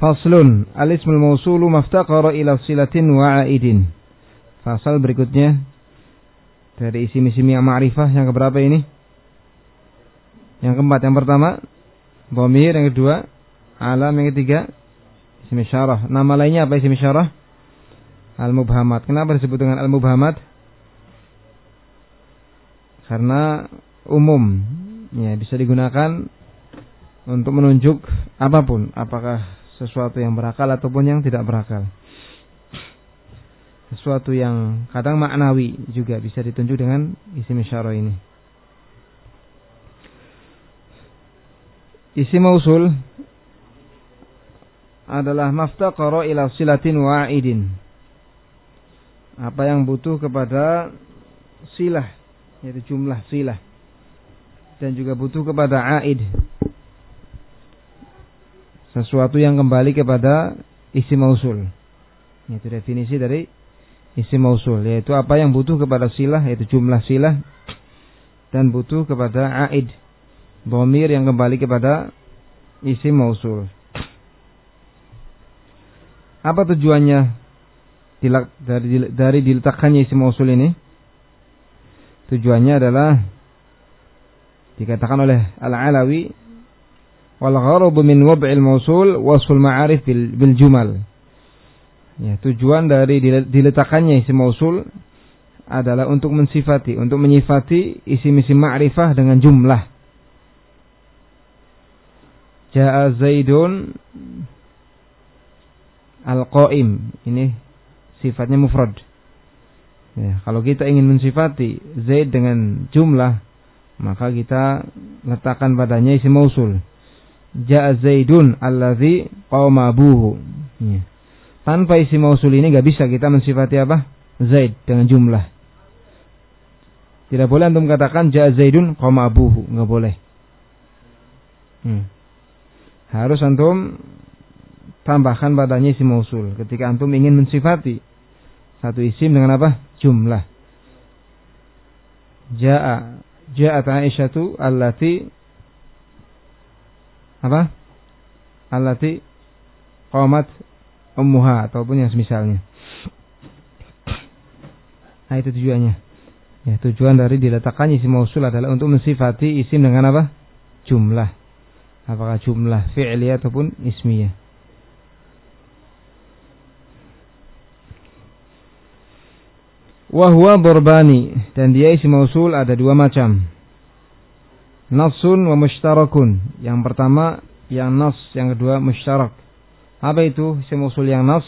Faslun Al-ismul mausulu maftaqara ila silatin wa aidin Fasal berikutnya Dari isim-isim yang ma'rifah Yang keberapa ini? Yang keempat, yang pertama Bomir, yang kedua Alam, yang ketiga Isim syarah Nama lainnya apa isim syarah? Al-mubhamat Kenapa disebut dengan al-mubhamat? Karena umum ya bisa digunakan untuk menunjuk apa pun apakah sesuatu yang berakal ataupun yang tidak berakal. Sesuatu yang kadang maknawi juga bisa ditunjuk dengan isim isyarah ini. Isim mausul adalah maftaqara ila silatin wa'idin. Apa yang butuh kepada silah, yaitu jumlah silah. Dan juga butuh kepada aid, sesuatu yang kembali kepada isi mausul. Itu definisi dari isi mausul, yaitu apa yang butuh kepada silah, yaitu jumlah silah dan butuh kepada aid, bomir yang kembali kepada isi mausul. Apa tujuannya dari, dari diletakkannya isi mausul ini? Tujuannya adalah dikatakan oleh Al-Alawi wal gharabu min wab'il mausul wasful ma'arif bil, bil jumal. Ya, tujuan dari diletakkannya isim mausul adalah untuk mensifati, untuk menyifati isim-isim ma'rifah dengan jumlah. Ja'a Zaidun Al-Qaim. Ini sifatnya mufrad. Ya, kalau kita ingin mensifati Zaid dengan jumlah, maka kita letakkan padanya isim mausul ja'a Zaidun allazi qama abuhu. Ya. Tanpa isi mausul ini nggak bisa kita mensifati apa? Zaid dengan jumlah. Tidak boleh antum katakan ja'a Zaidun qama abuhu, nggak boleh. Hmm. Harus antum tambahkan padanya isi mausul ketika antum ingin mensifati satu isim dengan apa? Jumlah. Ja'a Ja'at Aisyatu allati apa? Allati qamat ummuha ataupun yang semisalnya. Nah itu tujuannya. Ya, tujuan dari diletakkannya isim mausul adalah untuk mensifati isim dengan apa? Jumlah. Apakah jumlah fi'liyah ataupun ismiyah. Wahwa borbani dan dia isim mausul ada dua macam. Nafsun wa mushtarakun. Yang pertama yang nas, yang kedua mushtarak. Apa itu isim yang nas?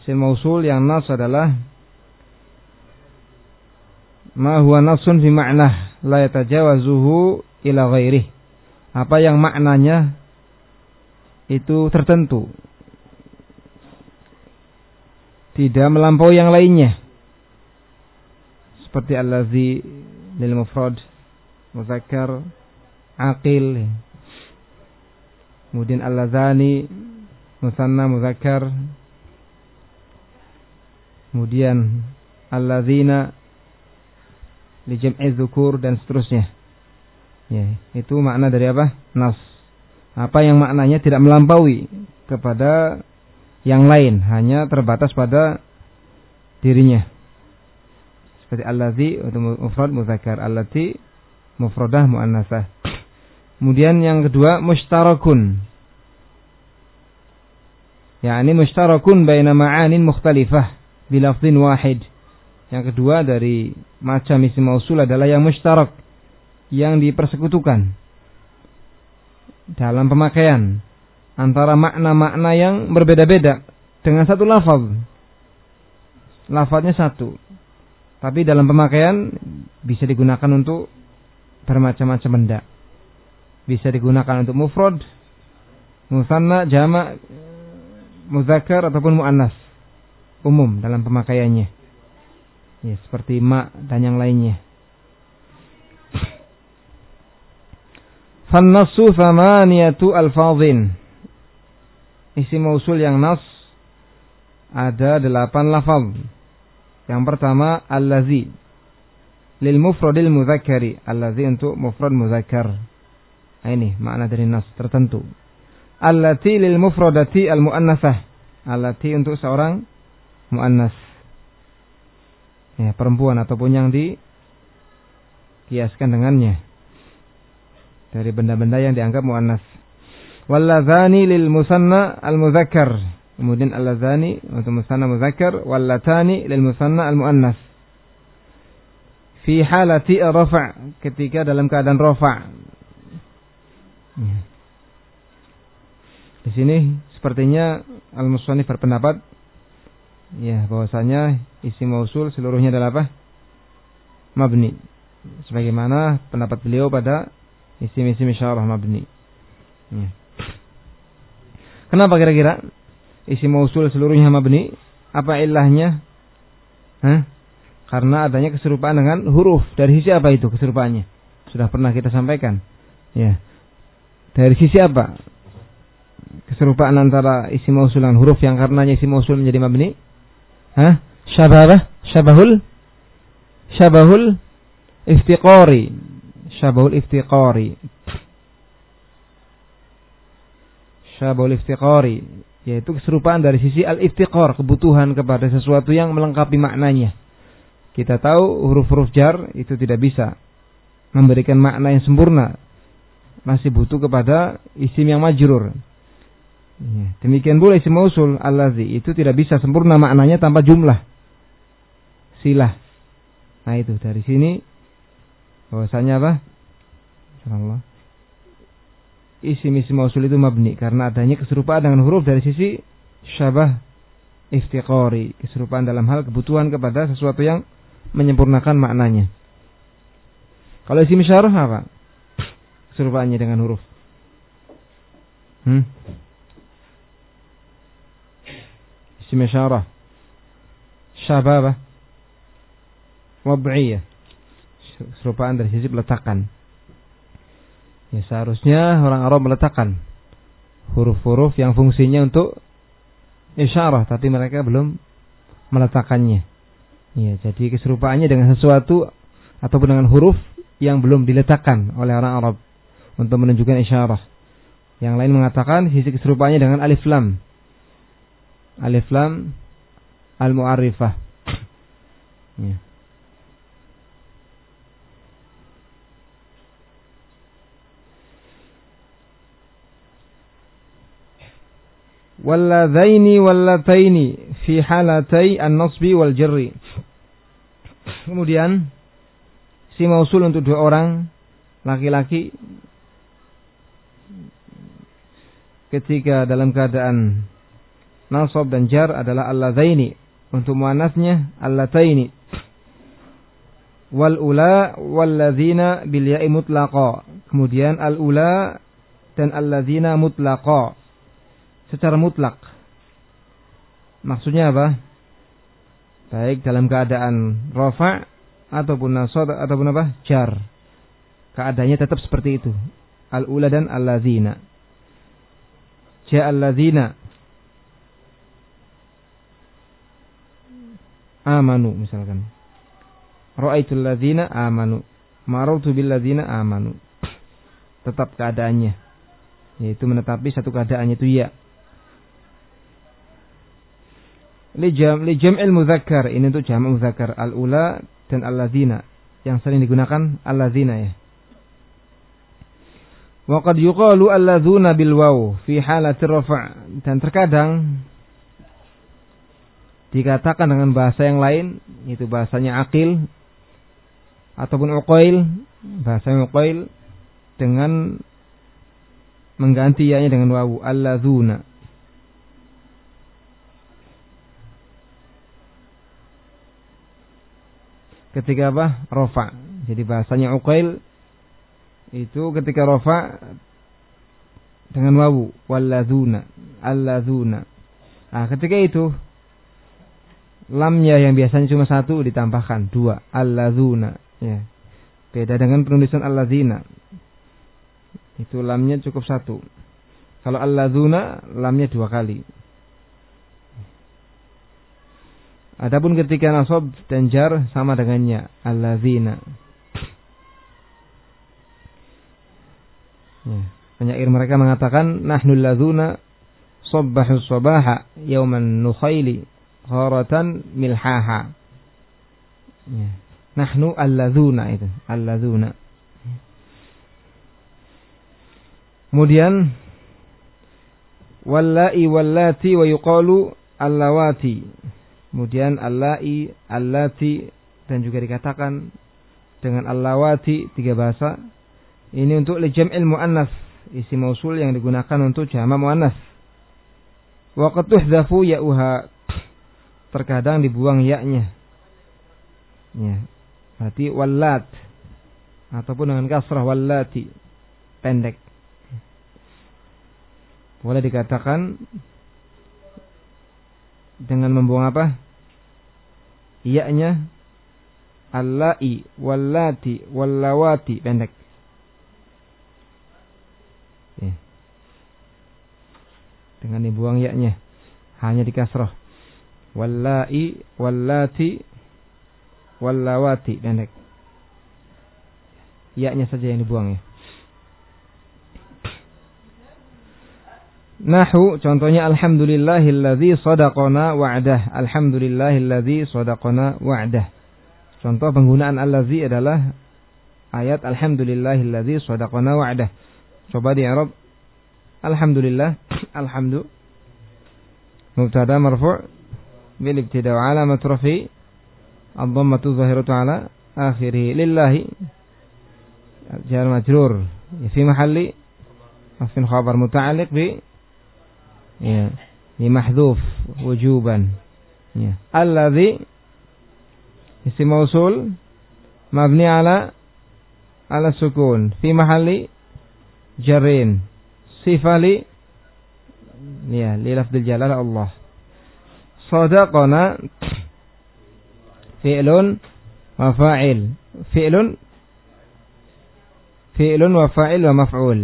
Isim yang nas adalah ma huwa nafsun fi ma'nah la yatajawazuhu ila ghairih. Apa yang maknanya itu tertentu. Tidak melampaui yang lainnya. Seperti allazi lil mufrad muzakkar aqil. Kemudian al-lazani musanna muzakkar. Kemudian al-lazina li jam'i dzukur dan seterusnya. Ya itu makna dari apa? Nas. Apa yang maknanya tidak melampaui kepada yang lain hanya terbatas pada dirinya. Seperti allazi untuk mufrad muzakkar. Allati mufradah muannasah. Kemudian yang kedua mushtarakun. yakni mushtarakun baina ma'anin mukhtalifah bilafdhin wahid. Yang kedua dari macam isim mausul adalah yang mushtarak yang dipersekutukan dalam pemakaian antara makna-makna yang berbeda-beda dengan satu lafaz. Lafaznya satu. Tapi dalam pemakaian bisa digunakan untuk bermacam-macam benda. Bisa digunakan untuk mufrad, musanna, jama, muzakkar ataupun muannas. Umum dalam pemakaiannya. Ya, seperti ma dan yang lainnya. Fannasu thamaniyatu alfazin. Isi mausul yang nas ada delapan lafaz. Yang pertama allazi lil mufradil muzakkari allazi untuk mufrad muzakkar. Nah, ini makna dari nas tertentu. allati lil mufradati al muannasah. Allati untuk seorang muannas. Ya, perempuan ataupun yang dikiaskan dengannya. Dari benda-benda yang dianggap muannas. Walladzani lil musanna al muzakkar. Kemudian alladzani untuk musanna muzakkar, wallatani lil musanna al muannas. Fi halati rafa' ketika dalam keadaan rafa'. Ya. Di sini sepertinya al-musannif berpendapat ya bahwasanya isi mausul seluruhnya adalah apa? Mabni. Sebagaimana pendapat beliau pada isim-isim isyarah mabni. Ya. Kenapa kira-kira isi mausul seluruhnya mabni? Apa ilahnya? Hah? Karena adanya keserupaan dengan huruf. Dari sisi apa itu keserupaannya? Sudah pernah kita sampaikan. Ya. Dari sisi apa? keserupaan antara isim mausul dan huruf yang karenanya isim mausul menjadi mabni? Hah? Syabah Syabahul Syabahul iftiqari. Syabahul iftiqari. Syabahul iftiqari yaitu keserupaan dari sisi al-iftiqar, kebutuhan kepada sesuatu yang melengkapi maknanya. Kita tahu huruf-huruf jar itu tidak bisa memberikan makna yang sempurna. Masih butuh kepada isim yang majrur. Ya, demikian pula isim mausul allazi itu tidak bisa sempurna maknanya tanpa jumlah silah. Nah itu dari sini bahwasanya apa? Insyaallah. Isim isim mausul itu mabni karena adanya keserupaan dengan huruf dari sisi syabah iftiqari, keserupaan dalam hal kebutuhan kepada sesuatu yang menyempurnakan maknanya. Kalau isi syarah apa? Serupaannya dengan huruf. Hmm? Isi syarah. Syababa. Wab'iyah. Serupaan dari sisi peletakan. Ya seharusnya orang Arab meletakkan huruf-huruf yang fungsinya untuk isyarah tapi mereka belum meletakkannya ya jadi keserupaannya dengan sesuatu ataupun dengan huruf yang belum diletakkan oleh orang Arab untuk menunjukkan isyarah. Yang lain mengatakan sisi keserupaannya dengan alif lam. Alif lam al muarifah ya. Walladzaini wallataini fi halatai an-nasbi wal jarri. Kemudian si mausul untuk dua orang laki-laki ketika dalam keadaan nasab dan jar adalah alladzaini. Untuk muannasnya allataini. Wal ula walladzina bil ya'i mutlaqa. Kemudian al ula dan alladzina mutlaqa. Secara mutlak. Maksudnya apa? Baik dalam keadaan rafa ataupun nasab ataupun apa? jar. Keadaannya tetap seperti itu. Al ula dan alladzina. Ja alladzina amanu misalkan. Ra'aitul ladzina amanu. Marartu bil ladzina amanu. Tetap keadaannya. Yaitu menetapi satu keadaannya itu ya. Li jam li jam'il muzakkar ini untuk jam' muzakkar al-ula dan al-ladzina yang sering digunakan al-ladzina ya. Wa qad yuqalu alladzuna bil waw fi halati rafa' dan terkadang dikatakan dengan bahasa yang lain itu bahasanya akil ataupun uqail bahasa uqail dengan mengganti ianya dengan wawu alladzuna ketika apa? Rofa jadi bahasanya uqail itu ketika rofa dengan wawu. Walladzuna alladzuna nah ketika itu lamnya yang biasanya cuma satu ditambahkan. Dua. Alladzuna ya. Beda dengan penulisan alladzina itu lamnya cukup satu. Kalau alladzuna lamnya dua kali Adapun ketika nasab dan jar sama dengannya alladzina ya. penyair mereka mengatakan nahnu ladzuna sabbahu sabaha yauman nukhaili kharatan milhaha ya. nahnu alladzuna itu alladzuna kemudian wallai wallati wa yuqalu allawati kemudian allai allati dan juga dikatakan dengan allawati tiga bahasa ini untuk lijam'il muannas isi mausul yang digunakan untuk jama muannas. Wa qad tuhdafu ya'uha terkadang dibuang ya-nya. Ya. Berarti wallat ataupun dengan kasrah wallati pendek. Boleh dikatakan dengan membuang apa? Ya-nya allai wallati wallawati pendek. Ya. Dengan dibuang yaknya. Hanya di kasroh. Wallai, wallati, wallawati. Pendek. Yaknya saja yang dibuang ya. Nahu contohnya alhamdulillahilladzi sadaqana wa'dah. Alhamdulillahilladzi sadaqana wa'dah. Contoh penggunaan allazi adalah ayat alhamdulillahilladzi sadaqana wa'dah. Coba di Arab. Alhamdulillah. Alhamdu. Mubtada marfu' bil ibtida wa alamat rafi ad-dhammatu zahiratu ala akhirih. Lillahi. Jar majrur. Fi mahalli Afin khabar muta'alliq bi ya bi mahdhuf wujuban. Ya. Alladhi isim mausul mabni ala ala sukun fi mahalli jarin sifali ya li lafdil jalal Allah sadaqana fi'lun wa fa'il fi'lun fi'lun wa fa'il wa maf'ul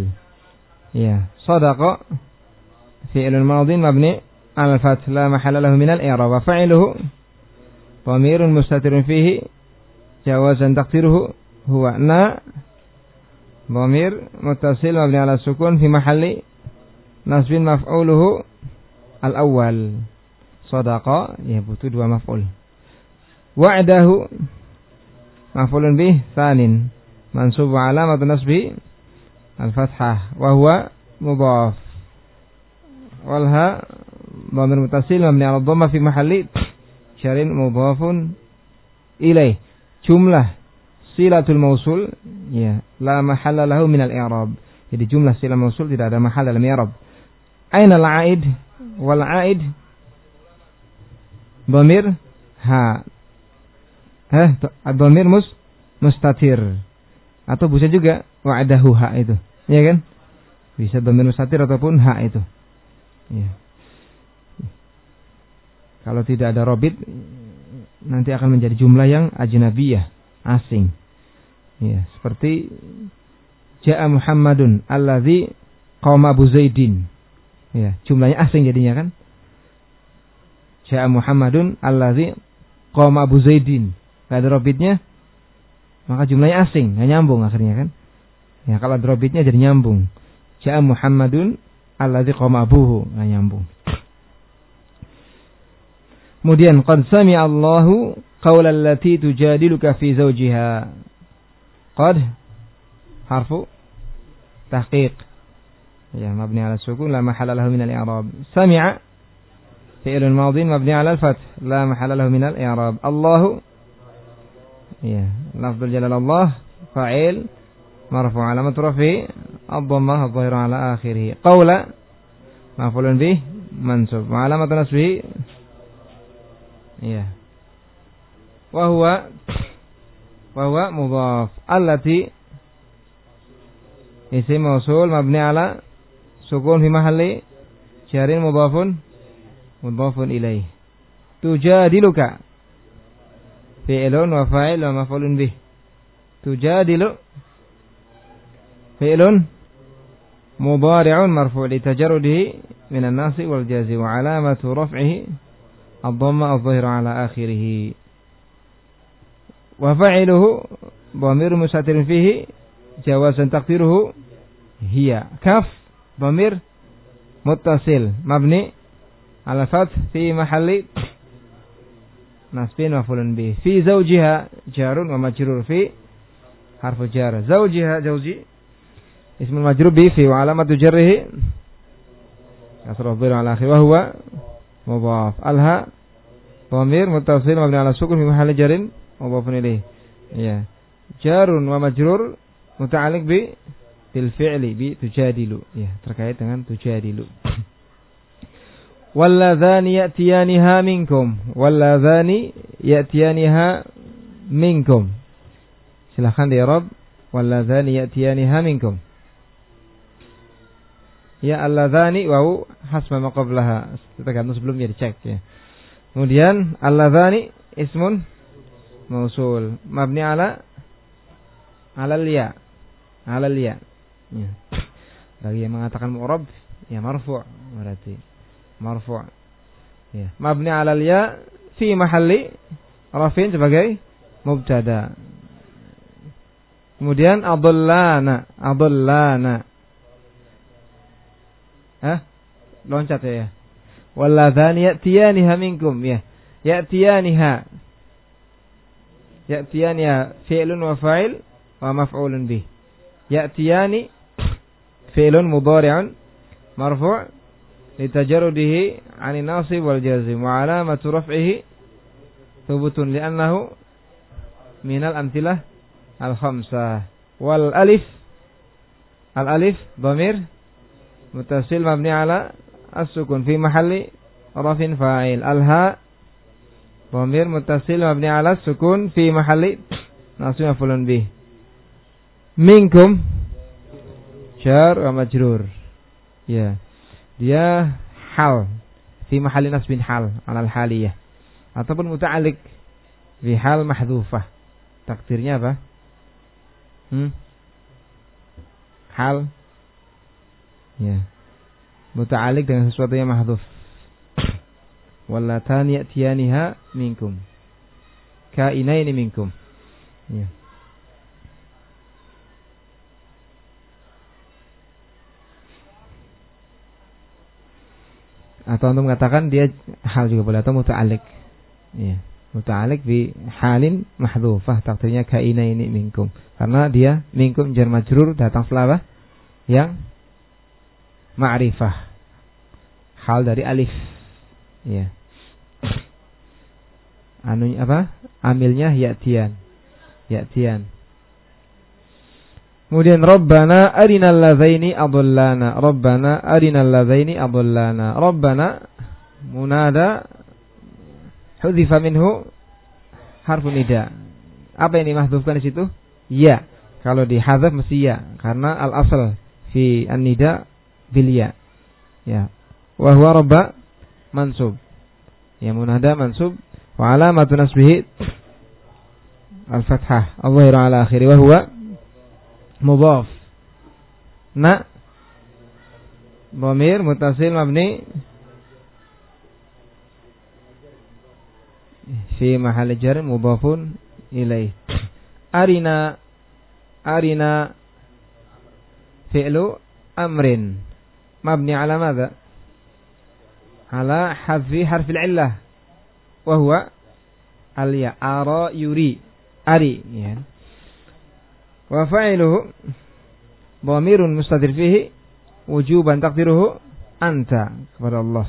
ya sadaqa fi'lun madin mabni على الفتح لا محل له من الإعراب. وفعله ضمير مستتر فيه جوازا تقديره هو نا ضمير متصل مبني على السكون في محل نصب مفعوله الأول. صدق يبوت dua مفعول. وعده مفعول به ثان منصوب علامة نصبه الفتحة وهو مضاف. walha mamir mutasil mabni ala dhamma fi mahalli syarin mudhafun ilaih. Jumlah silatul mausul ya la mahalla lahu minal i'rab jadi jumlah silatul mausul tidak ada mahal dalam i'rab. Aina al-aid? Wal aid? Dhamir? Ha. Eh dhamir mus mustatir. Atau bisa juga wa'adahu ha itu. Ya kan? Bisa dhamir mustatir ataupun ha itu. Ya. Kalau tidak ada robit nanti akan menjadi jumlah yang ajnabiyah, asing. Ya, seperti Ja'a Muhammadun alladzi qama Abu Zaidin. Ya, jumlahnya asing jadinya kan? Ja'a Muhammadun alladzi qama Abu Zaidin. Enggak ada robitnya, maka jumlahnya asing, nggak nyambung akhirnya kan? Ya, kalau ada robitnya jadi nyambung. Ja'a Muhammadun alladzi qama abuhu, nggak nyambung. Kemudian qad sami'a Allahu qawla allati tujadiluka fi zawjiha. قد حرف تحقيق يا مبني على السكون لا محل له من الإعراب سمع فعل ماضي مبني على الفتح لا محل له من الإعراب الله يا لفظ marfu alamat rafi ad-dhammah ala akhirih. Qawla maf'ulun bih mansub. Alamat nasbi iya. Wa huwa wa huwa mudhaf. Allati isim mausul mabni ala sukun fi mahalli jarin mudhafun mudhafun ilaih. Tujadiluka fi'lun wa fa'il wa maf'ulun bih. Tujadilu فعل مضارع مرفوع لتجرده من الناس والجاز وعلامة رفعه الضم الظهر على آخره. وفعله ضمير مستتر فيه جوازا تقديره هي. كف ضمير متصل. مبني على فتح في محل نصب مفعول به. في زوجها جار ومجرور في حرف جار. زوجها زوجي Zawjiha zawji ismul majrur bi fi wa alamatu jarrihi kasrah dhir ala akhir wa huwa mudhaf. Alha dhamir muttasil mabni ala sukun fi mahalli jarin mudhafun ilayh. Ya. Jarun wa majrur muta'alliq bi bil fi'li bi tujadilu. Ya, terkait dengan tujadilu. Walladzani ya'tiyaniha minkum. Walladzani ya'tiyaniha minkum. Silahkan di Arab. Walladzani ya'tiyaniha minkum. Ya alladzani wau hasma maqablaha. Tergantung sebelumnya dicek ya. Kemudian alladzani ismun mausul mabni ala ala liya. Ala liya. Ya. Bagi yang mengatakan mu'rab ya marfu' berarti marfu' ya mabni 'ala ya fi mahalli rafin sebagai mubtada kemudian adallana adallana Hah? Loncat ya. ya. Wallah ya'tiyaniha minkum ya. Ya'tiyaniha. Ya'tiyaniha fi'lun wa fa'il wa maf'ulun bih. Ya'tiyani fi'lun mudhari'un marfu' litajarudihi 'ani nasib wal jazim. wa 'alamatu raf'ihi thubutun li'annahu minal amtilah al khamsah wal alif al alif dhamir mutasil mabni ala as-sukun fi mahalli rafin fa'il. Alha dhamir mutasil mabni ala as-sukun fi mahalli nasib fulun bih. Minkum jar wa majrur. Ya. Dia hal fi mahalli nasbin hal alal haliyah. Ataupun muta’alik fi hal mahdhufah. Takdirnya apa? Hmm? Hal ya. Muta'alik dengan sesuatu yang mahdhuf. Wallatani ya'tiyaniha minkum. Kainaini minkum. Ya. Atau untuk mengatakan dia hal juga boleh atau muta'alik ya. Muta'alik bi halin mahdhufah takdirnya kaina ini minkum. Karena dia minkum jar majrur datang setelah yang ma'rifah hal dari alif ya anu apa amilnya ya'tian ya'tian Kemudian Rabbana arinal ladzaini adallana. Rabbana arinal ladzaini adallana. Rabbana munada hudhifa minhu harfu nida. Apa yang dimahdhufkan di situ? Ya. Kalau dihadzaf mesti ya karena al asal fi an-nida bil ya. Ya. Wa huwa rabba mansub. Ya munada mansub wa alamatu nasbihi al-fathah. Allah ala akhiri wa huwa mudhaf na dhamir mutasil mabni fi mahal jar mudhafun ilaih arina arina fi'lu amrin hadfi harfi al-illah wa huwa al-ya ara yuri ari ya wa fa'iluhu dhamirun mustatir fihi wujuban taqdiruhu anta kepada Allah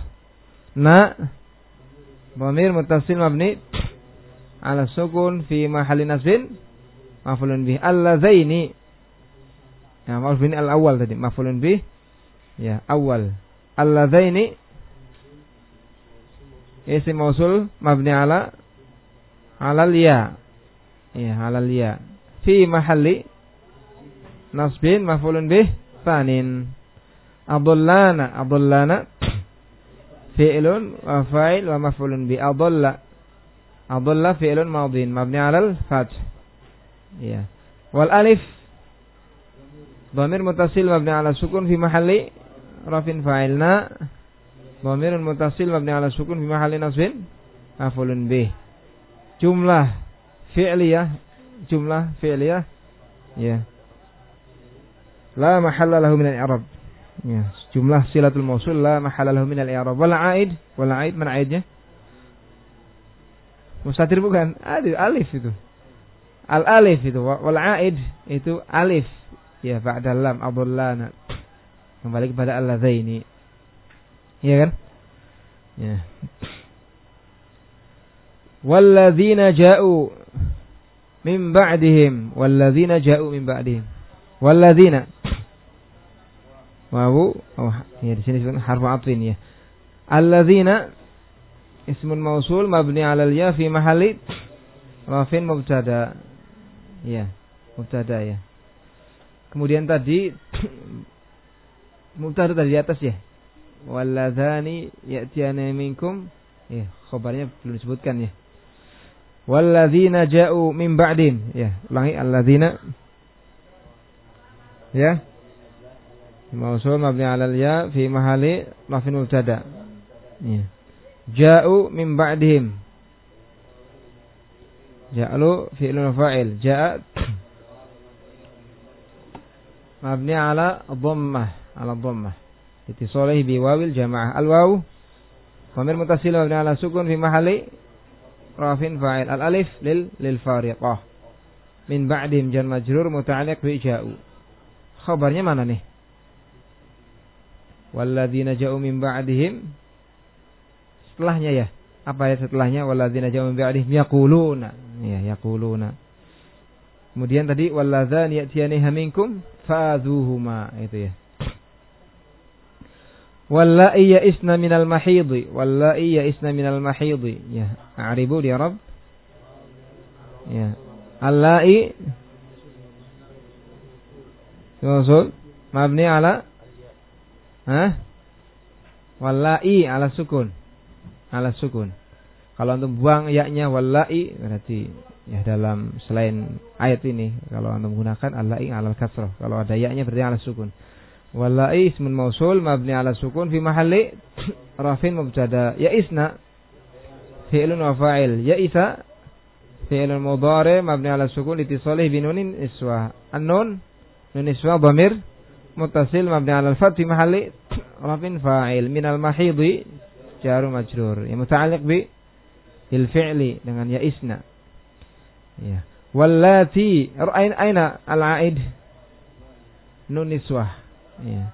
na dhamir muttasil mabni ala sukun fi mahalli nasbin maf'ulun bih allazaini ya maf'ulun al awal tadi maf'ulun bih ya awal. Allazaini isim mausul mabni ala. Ala ya. Ya ala ya. Fi mahalli. Nasbin maf'ulun bih. Fanin adallana. Adallana. Fi'lun wa fa'il wa maf'ulun bi. Adalla. Adalla fi'lun madin mabni 'alal fath ya. Wal alif. Dhamir mutasil mabni 'ala sukun fi mahalli rafin fa'ilna dhamirun mutasil mabni 'ala sukun fi mahalli nasbin maf'ulun bih jumlah fi'liyah jumlah fi'liyah ya la mahalla lahu min al-i'rab. Ya, jumlah silatul mausul la mahalla lahu min al-i'rab. Wal aid, wal aid mana aidnya? Mustatir bukan? Alif, alif itu. Al alif itu wal aid itu alif. Ya, ba'da lam. Kembali kepada alladzaini. Iya kan? Ya. Walladzina ja'u min ba'dihim walladzina ja'u min ba'dihim walladzina wawu oh ya di sini harfu atfin ya alladzina ismun mausul mabni 'ala ya fi mahalli rafin mubtada ya mubtada ya kemudian tadi mubtada tadi di atas ya? Walladzani ya'tiyana minkum. Ya khabarnya belum disebutkan ya. Walladzina ja'u min ba'din. Ya ulangi alladzina. Ya. Mausul mabni 'alal ya fi mahali mafin mubtada ya. Ja'u min ba'dihim. Ja'lu fi'lun fa'il. Ja'a. Mabni 'ala dhammah 'ala dhammah. Itisalihi bi wawil jamaah. Al waw. Dhamir mutasil mabni 'ala sukun fi mahali. Rafin fa'il. Al alif lil lil fariqah. Min ba'dim jan majrur muta'alliq bi ja'u khabarnya mana nih? Walladzina ja'u min ba'dihim. Setelahnya ya? Apa ya setelahnya? Walladzina ja'u min ba'dihim yaquluna. Ya yaquluna. Kemudian tadi walladzani ya'tiyani minkum fa'dhuhuma itu ya Wallahi ya isna minal mahidi. Wallahi ya isna minal mahidi. Ya. A'ribu di Arab. Ya. Allai. Maksud. Mabni ala. Hah? Wallahi ala sukun. Ala sukun. Kalau untuk buang yaknya wallahi berarti ya dalam selain ayat ini kalau anda menggunakan allai ala kasrah. Kalau ada yaknya berarti ala sukun. Wallahi ismun mausul mabni ala sukun fi mahalli rafin mubtada. Ya isna fi'lun wa fa'il. Ya isa fi'lun mudhari mabni ala sukun litisalih binunin iswa. An-nun nun iswa dhamir muttasil mabni ala al-fath fi mahalli rafin fa'il min al-mahidi jaru majrur. Ya muta'alliq bi il fi'li dengan ya isna. Ya. Wallati aina al-aid nun iswah Ya.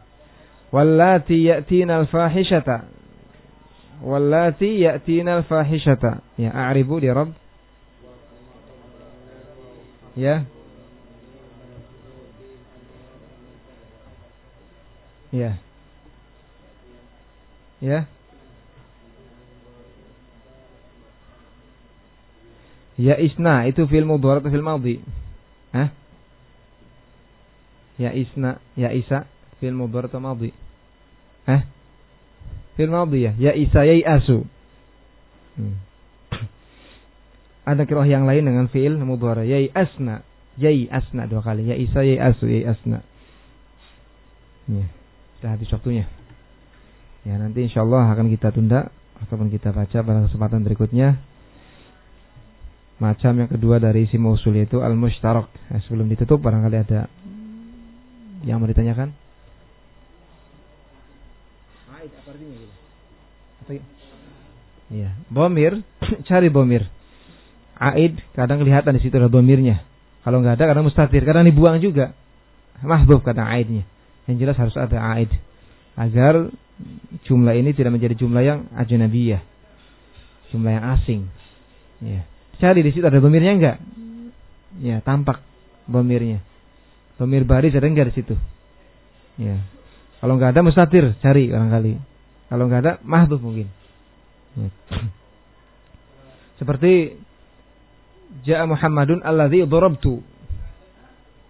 Wallati ya'tina al-fahishata. Wallati ya'tina al-fahishata. Ya, a'ribu di Rabb. Ya. Ya. Ya. Ya isna itu fil mudhari atau fil madhi? Hah? Ya isna, ya isa fil mudhari atau madhi? Eh? Fil madhi ya. Ya isa ya asu. Hmm. Ada kiroh yang lain dengan fiil mudhari. Ya asna. Ya asna dua kali. Ya isa ya asu ya asna. Ya. Sudah habis waktunya. Ya nanti insya Allah akan kita tunda ataupun kita baca pada kesempatan berikutnya. Macam yang kedua dari isi mausul yaitu al-mushtarak. Nah, sebelum ditutup barangkali ada yang mau ditanyakan? Iya, bomir, cari bomir. Aid kadang kelihatan di situ ada bomirnya. Kalau nggak ada kadang mustatir, kadang dibuang juga. Mahbub kata aidnya. Yang jelas harus ada aid agar jumlah ini tidak menjadi jumlah yang ajnabiyah. Jumlah yang asing. Ya. Cari di situ ada bomirnya enggak? Ya, tampak bomirnya. Bomir baris ada enggak di situ? Ya. Kalau nggak ada mustatir, cari barangkali. Kalau nggak ada, mahdhuf mungkin. Seperti Ja'a Muhammadun alladhi darabtu.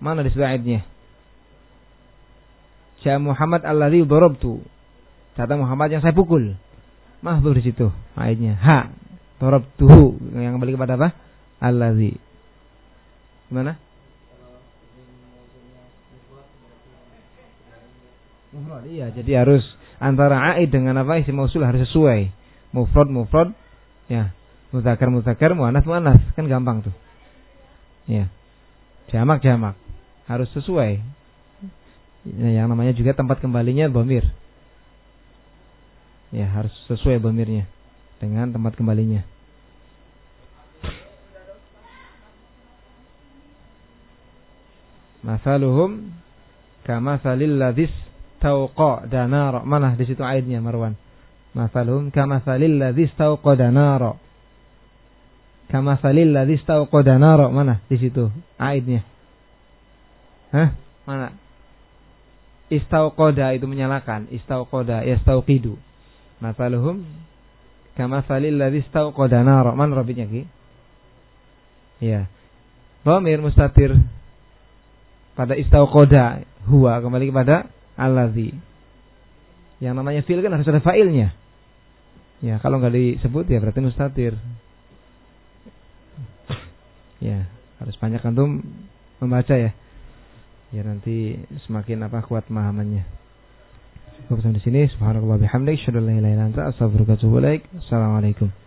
Mana di ayatnya? Ja'a Muhammad alladhi darabtu. Kata Muhammad yang saya pukul. Mahdhuf di situ ayatnya. Ha. Darabtuhu. Yang kembali kepada apa? Alladhi. Gimana? Iya, jadi harus antara aid dengan apa isi mausul harus sesuai. Mufrad mufrad ya. Muzakkar muzakkar muannas muannas kan gampang tuh. Ya. Jamak jamak harus sesuai. yang namanya juga tempat kembalinya bomir. Ya harus sesuai bomirnya dengan tempat kembalinya. Masaluhum kama salil ladis tauqa danara. Mana di situ ayatnya Marwan? Masaluhum kama salil ladis tauqa danara. Kama salil ladis tauqa danara. Mana di situ ayatnya? Hah? Mana? Istauqada itu menyalakan. Istauqada yastauqidu. Masaluhum kama salil ladis tauqa nara. Mana rabitnya ki? Ya. Dhamir mustatir pada istauqoda huwa kembali kepada alladzi. Yang namanya fi'il kan harus ada fa'ilnya. Ya, kalau nggak disebut ya berarti mustatir. Ya, harus banyak antum membaca ya. Ya nanti semakin apa kuat pemahamannya. Cukup sampai di sini. Subhanallah bihamdik, Assalamualaikum.